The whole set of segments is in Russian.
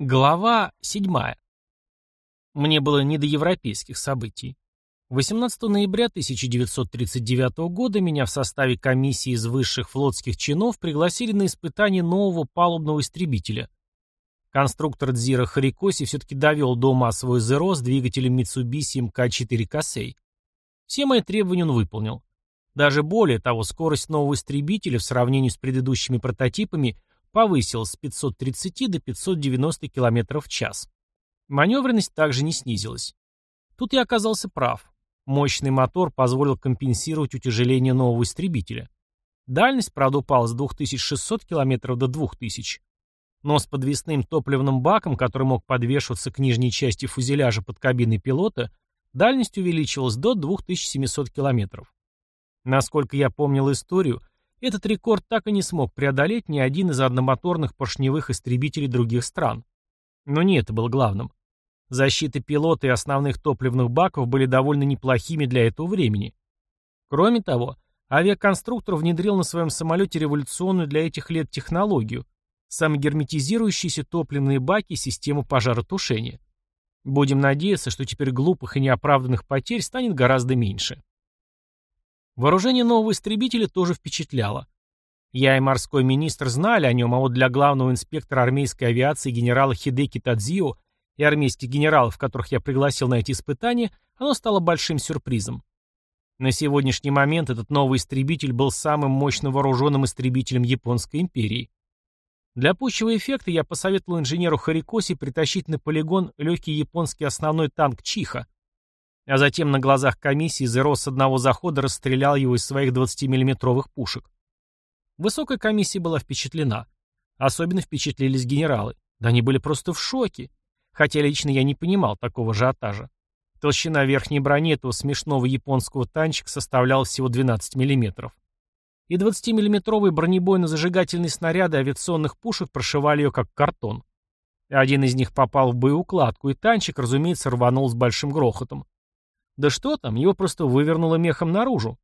Глава 7. Мне было не до европейских событий. 18 ноября 1939 года меня в составе комиссии из высших флотских чинов пригласили на испытание нового палубного истребителя. Конструктор Дзира Харикоси все-таки довел до ума свой Зеро с двигателем Mitsubishi МК-4 Косей. Все мои требования он выполнил. Даже более того, скорость нового истребителя в сравнении с предыдущими прототипами – повысилась с 530 до 590 км в час. Маневренность также не снизилась. Тут я оказался прав. Мощный мотор позволил компенсировать утяжеление нового истребителя. Дальность, правда, упала с 2600 км до 2000. Но с подвесным топливным баком, который мог подвешиваться к нижней части фюзеляжа под кабиной пилота, дальность увеличилась до 2700 км. Насколько я помнил историю, этот рекорд так и не смог преодолеть ни один из одномоторных поршневых истребителей других стран. Но не это было главным. Защита пилота и основных топливных баков были довольно неплохими для этого времени. Кроме того, авиаконструктор внедрил на своем самолете революционную для этих лет технологию – самогерметизирующиеся топливные баки и систему пожаротушения. Будем надеяться, что теперь глупых и неоправданных потерь станет гораздо меньше. Вооружение нового истребителя тоже впечатляло. Я и морской министр знали о нем, а вот для главного инспектора армейской авиации генерала Хидеки Тадзио и армейских генералов, которых я пригласил на эти испытания, оно стало большим сюрпризом. На сегодняшний момент этот новый истребитель был самым мощно вооруженным истребителем Японской империи. Для пущего эффекта я посоветовал инженеру Харикоси притащить на полигон легкий японский основной танк Чиха, а затем на глазах комиссии Зеро с одного захода расстрелял его из своих 20-миллиметровых пушек. Высокая комиссия была впечатлена. Особенно впечатлились генералы. Да они были просто в шоке. Хотя лично я не понимал такого ажиотажа. Толщина верхней брони этого смешного японского танчика составляла всего 12 мм. И 20-миллиметровые бронебойно-зажигательные снаряды авиационных пушек прошивали ее как картон. Один из них попал в боеукладку, и танчик, разумеется, рванул с большим грохотом. Да что там, его просто вывернуло мехом наружу.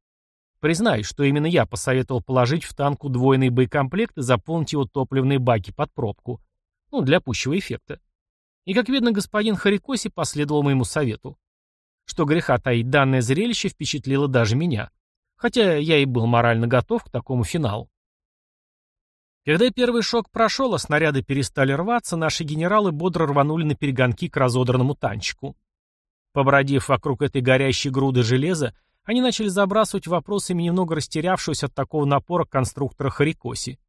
Признаюсь, что именно я посоветовал положить в танк удвоенный боекомплект и заполнить его топливные баки под пробку. Ну, для пущего эффекта. И, как видно, господин Харикоси последовал моему совету. Что греха таить, данное зрелище впечатлило даже меня. Хотя я и был морально готов к такому финалу. Когда первый шок прошел, а снаряды перестали рваться, наши генералы бодро рванули на перегонки к разодранному танчику. Побродив вокруг этой горящей груды железа, они начали забрасывать вопросами немного растерявшегося от такого напора конструктора Харикоси.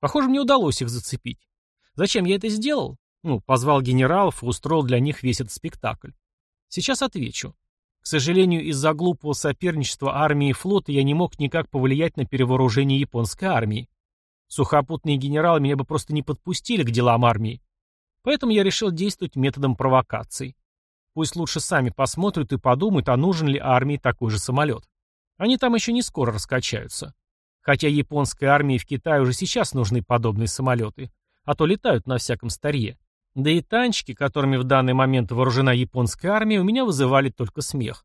Похоже, мне удалось их зацепить. Зачем я это сделал? Ну, позвал генералов и устроил для них весь этот спектакль. Сейчас отвечу. К сожалению, из-за глупого соперничества армии и флота я не мог никак повлиять на перевооружение японской армии. Сухопутные генералы меня бы просто не подпустили к делам армии. Поэтому я решил действовать методом провокаций. Пусть лучше сами посмотрят и подумают, а нужен ли армии такой же самолет. Они там еще не скоро раскачаются. Хотя японской армии в Китае уже сейчас нужны подобные самолеты, а то летают на всяком старье. Да и танчики, которыми в данный момент вооружена японская армия, у меня вызывали только смех.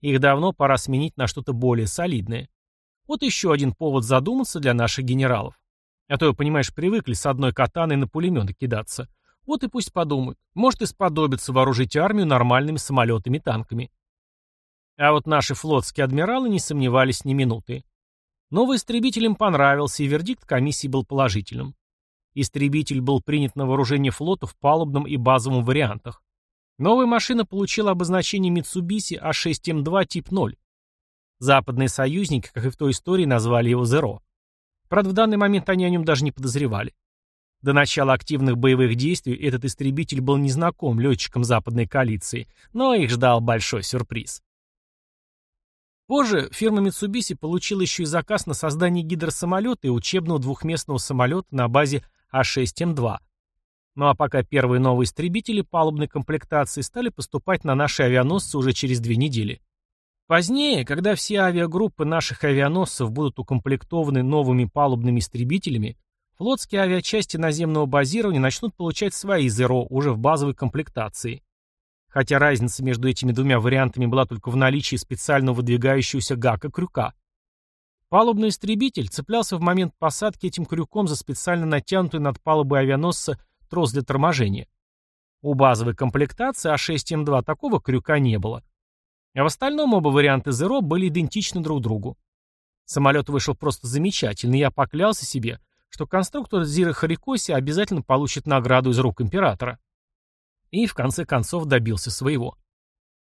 Их давно пора сменить на что-то более солидное. Вот еще один повод задуматься для наших генералов. А то, понимаешь, привыкли с одной катаной на пулеметы кидаться. Вот и пусть подумают. Может и сподобится вооружить армию нормальными самолетами и танками. А вот наши флотские адмиралы не сомневались ни минуты. Новый истребитель им понравился, и вердикт комиссии был положительным. Истребитель был принят на вооружение флота в палубном и базовом вариантах. Новая машина получила обозначение Mitsubishi A6M2 тип 0. Западные союзники, как и в той истории, назвали его Zero. Правда, в данный момент они о нем даже не подозревали. До начала активных боевых действий этот истребитель был незнаком летчикам западной коалиции, но их ждал большой сюрприз. Позже фирма Mitsubishi получила еще и заказ на создание гидросамолета и учебного двухместного самолета на базе А6М2. Ну а пока первые новые истребители палубной комплектации стали поступать на наши авианосцы уже через две недели. Позднее, когда все авиагруппы наших авианосцев будут укомплектованы новыми палубными истребителями, Флотские авиачасти наземного базирования начнут получать свои ЗРО уже в базовой комплектации. Хотя разница между этими двумя вариантами была только в наличии специально выдвигающегося гака-крюка. Палубный истребитель цеплялся в момент посадки этим крюком за специально натянутую над палубой авианосца трос для торможения. У базовой комплектации А6М2 такого крюка не было. А в остальном оба варианта Zero были идентичны друг другу. Самолет вышел просто замечательный, я поклялся себе, что конструктор Зира Харикоси обязательно получит награду из рук императора. И в конце концов добился своего.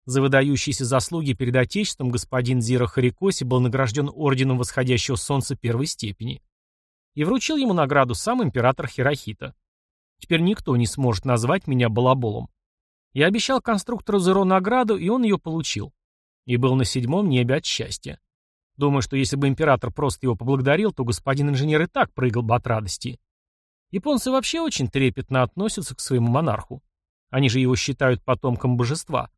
За выдающиеся заслуги перед Отечеством господин Зира Харикоси был награжден орденом восходящего солнца первой степени. И вручил ему награду сам император Хирохита. Теперь никто не сможет назвать меня балаболом. Я обещал конструктору Зеро награду, и он ее получил. И был на седьмом небе от счастья. Думаю, что если бы император просто его поблагодарил, то господин инженер и так прыгал бы от радости. Японцы вообще очень трепетно относятся к своему монарху. Они же его считают потомком божества.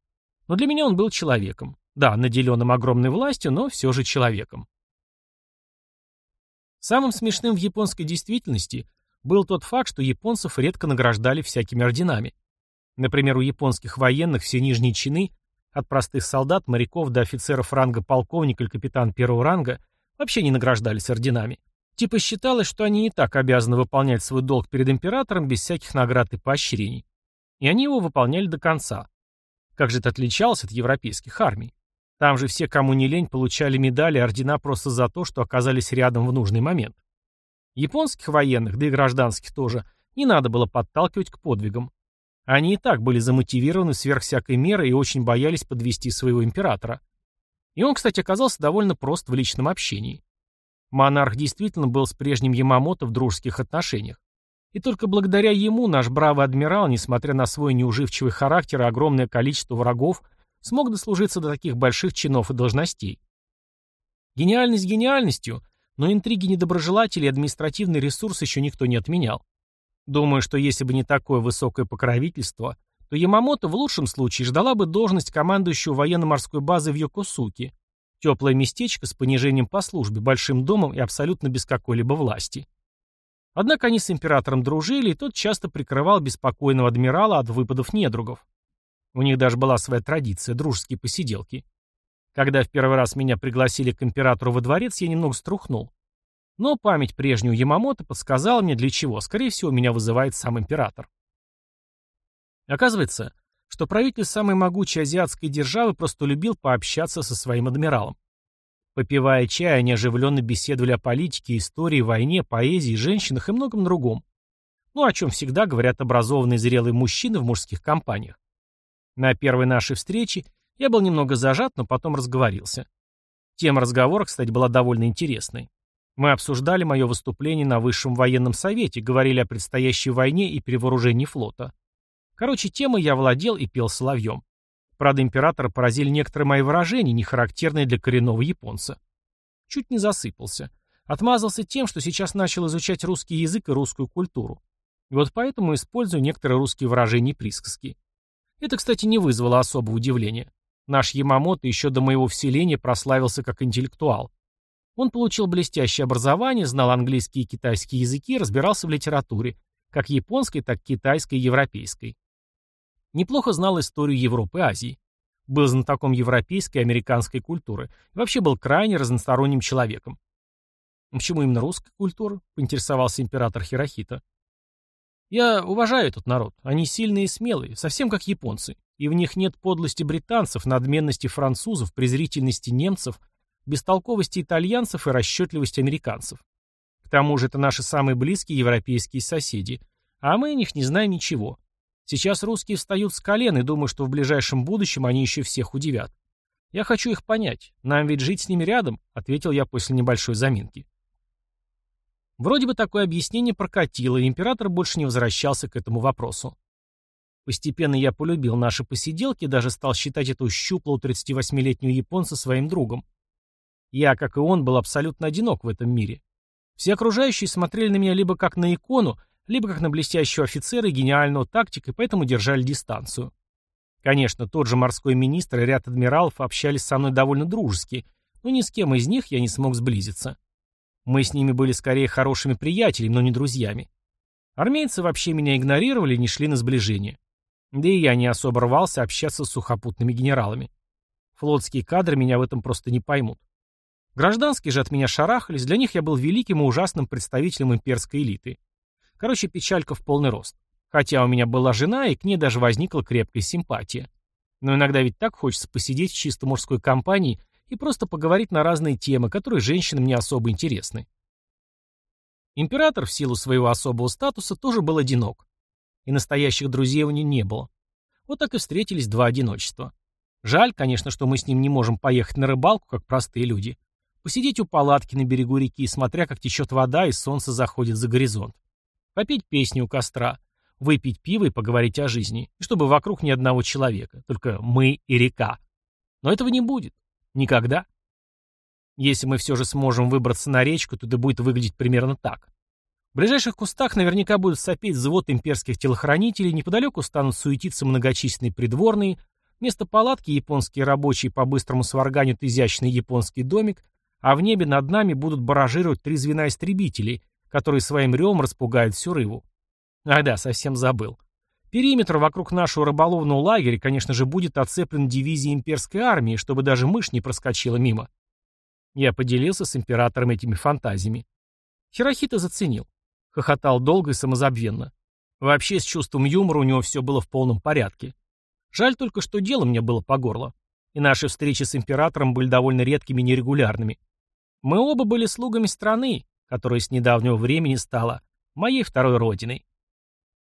Но для меня он был человеком. Да, наделенным огромной властью, но все же человеком. Самым смешным в японской действительности был тот факт, что японцев редко награждали всякими орденами. Например, у японских военных все нижние чины от простых солдат, моряков до офицеров ранга полковника или капитан первого ранга вообще не награждались орденами. Типа считалось, что они и так обязаны выполнять свой долг перед императором без всяких наград и поощрений. И они его выполняли до конца. Как же это отличалось от европейских армий? Там же все, кому не лень, получали медали и ордена просто за то, что оказались рядом в нужный момент. Японских военных, да и гражданских тоже, не надо было подталкивать к подвигам. Они и так были замотивированы сверх всякой меры и очень боялись подвести своего императора. И он, кстати, оказался довольно прост в личном общении. Монарх действительно был с прежним Ямамото в дружеских отношениях. И только благодаря ему наш бравый адмирал, несмотря на свой неуживчивый характер и огромное количество врагов, смог дослужиться до таких больших чинов и должностей. Гениальность гениальностью, но интриги недоброжелателей и административный ресурс еще никто не отменял. Думаю, что если бы не такое высокое покровительство, то Ямамото в лучшем случае ждала бы должность командующего военно-морской базы в Йокосуке. Теплое местечко с понижением по службе, большим домом и абсолютно без какой-либо власти. Однако они с императором дружили, и тот часто прикрывал беспокойного адмирала от выпадов недругов. У них даже была своя традиция – дружеские посиделки. Когда в первый раз меня пригласили к императору во дворец, я немного струхнул. Но память прежнего Ямамото подсказала мне для чего. Скорее всего, меня вызывает сам император. Оказывается, что правитель самой могучей азиатской державы просто любил пообщаться со своим адмиралом. Попивая чай, они оживленно беседовали о политике, истории, войне, поэзии, женщинах и многом другом. Ну, о чем всегда говорят образованные зрелые мужчины в мужских компаниях. На первой нашей встрече я был немного зажат, но потом разговорился. Тема разговора, кстати, была довольно интересной. Мы обсуждали мое выступление на Высшем военном совете, говорили о предстоящей войне и перевооружении флота. Короче, темой я владел и пел соловьем. Правда, императора поразили некоторые мои выражения, не характерные для коренного японца. Чуть не засыпался. Отмазался тем, что сейчас начал изучать русский язык и русскую культуру. И вот поэтому использую некоторые русские выражения и присказки. Это, кстати, не вызвало особого удивления. Наш Ямамото еще до моего вселения прославился как интеллектуал. Он получил блестящее образование, знал английский и китайский языки, разбирался в литературе, как японской, так и китайской и европейской. Неплохо знал историю Европы и Азии. Был знатоком европейской и американской культуры. И вообще был крайне разносторонним человеком. «Почему именно русская культура?» — поинтересовался император Хирохита. «Я уважаю этот народ. Они сильные и смелые, совсем как японцы. И в них нет подлости британцев, надменности французов, презрительности немцев — бестолковости итальянцев и расчетливости американцев. К тому же это наши самые близкие европейские соседи, а мы о них не знаем ничего. Сейчас русские встают с колен и думаю, что в ближайшем будущем они еще всех удивят. Я хочу их понять. Нам ведь жить с ними рядом, ответил я после небольшой заминки. Вроде бы такое объяснение прокатило, и император больше не возвращался к этому вопросу. Постепенно я полюбил наши посиделки даже стал считать этого щуплого 38-летнего японца своим другом. Я, как и он, был абсолютно одинок в этом мире. Все окружающие смотрели на меня либо как на икону, либо как на блестящего офицера и гениального тактика, и поэтому держали дистанцию. Конечно, тот же морской министр и ряд адмиралов общались со мной довольно дружески, но ни с кем из них я не смог сблизиться. Мы с ними были скорее хорошими приятелями, но не друзьями. Армейцы вообще меня игнорировали и не шли на сближение. Да и я не особо рвался общаться с сухопутными генералами. Флотские кадры меня в этом просто не поймут. Гражданские же от меня шарахались, для них я был великим и ужасным представителем имперской элиты. Короче, печалька в полный рост. Хотя у меня была жена, и к ней даже возникла крепкая симпатия. Но иногда ведь так хочется посидеть в чисто мужской компании и просто поговорить на разные темы, которые женщинам не особо интересны. Император в силу своего особого статуса тоже был одинок. И настоящих друзей у него не было. Вот так и встретились два одиночества. Жаль, конечно, что мы с ним не можем поехать на рыбалку, как простые люди. Посидеть у палатки на берегу реки, смотря как течет вода и солнце заходит за горизонт. Попеть песни у костра, выпить пиво и поговорить о жизни. И чтобы вокруг ни одного человека, только мы и река. Но этого не будет. Никогда. Если мы все же сможем выбраться на речку, то это будет выглядеть примерно так. В ближайших кустах наверняка будут сопеть взвод имперских телохранителей, неподалеку станут суетиться многочисленные придворные, вместо палатки японские рабочие по-быстрому сварганят изящный японский домик, а в небе над нами будут баражировать три звена истребителей, которые своим ревом распугают всю рыбу. Ах да, совсем забыл. Периметр вокруг нашего рыболовного лагеря, конечно же, будет оцеплен дивизией имперской армии, чтобы даже мышь не проскочила мимо. Я поделился с императором этими фантазиями. Хирохита заценил. Хохотал долго и самозабвенно. Вообще, с чувством юмора у него все было в полном порядке. Жаль только, что дело мне было по горло. И наши встречи с императором были довольно редкими и нерегулярными. Мы оба были слугами страны, которая с недавнего времени стала моей второй родиной.